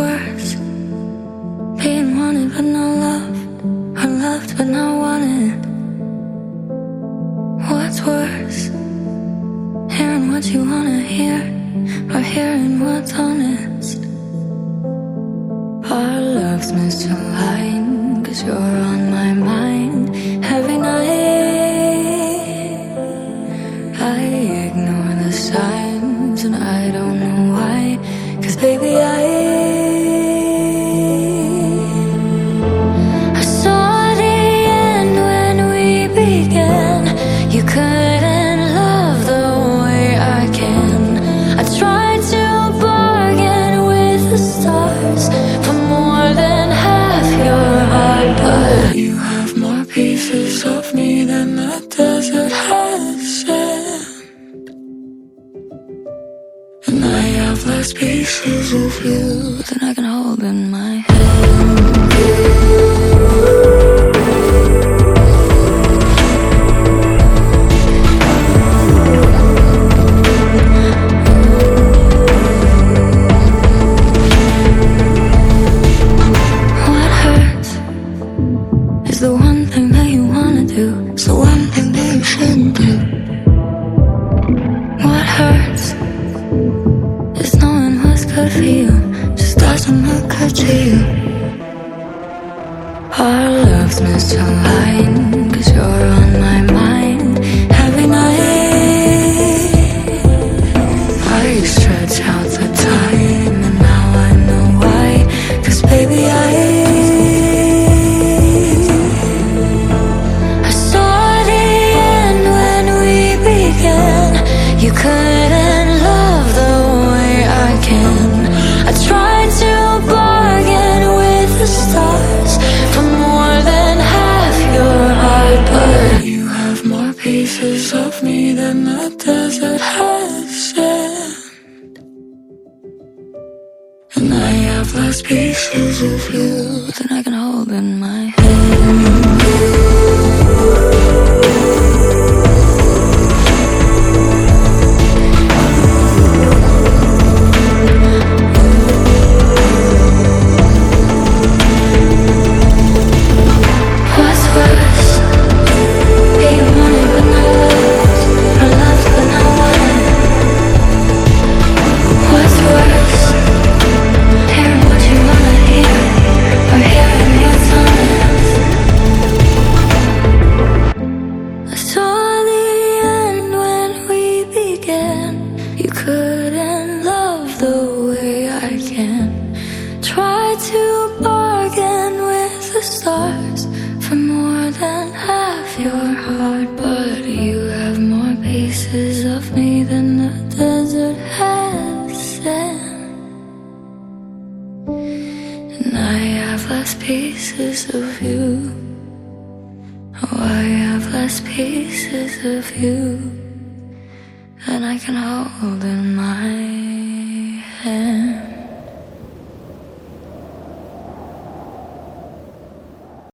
Worse? Being wanted but not loved, or loved but not wanted. What's worse? Hearing what you wanna hear, or hearing what's honest. Our love's misaligned, cause you're on my mind every night. I ignore the signs, and I don't know why, cause baby. I And I have less pieces of you than I can hold in my hand. Our love's misaligned, cause you're on my mind pieces of me than the desert has sand. And I have less pieces of you than I can hold in my hand. Than half your heart, but you have more pieces of me than the desert has sand. And I have less pieces of you. Oh, I have less pieces of you than I can hold in my.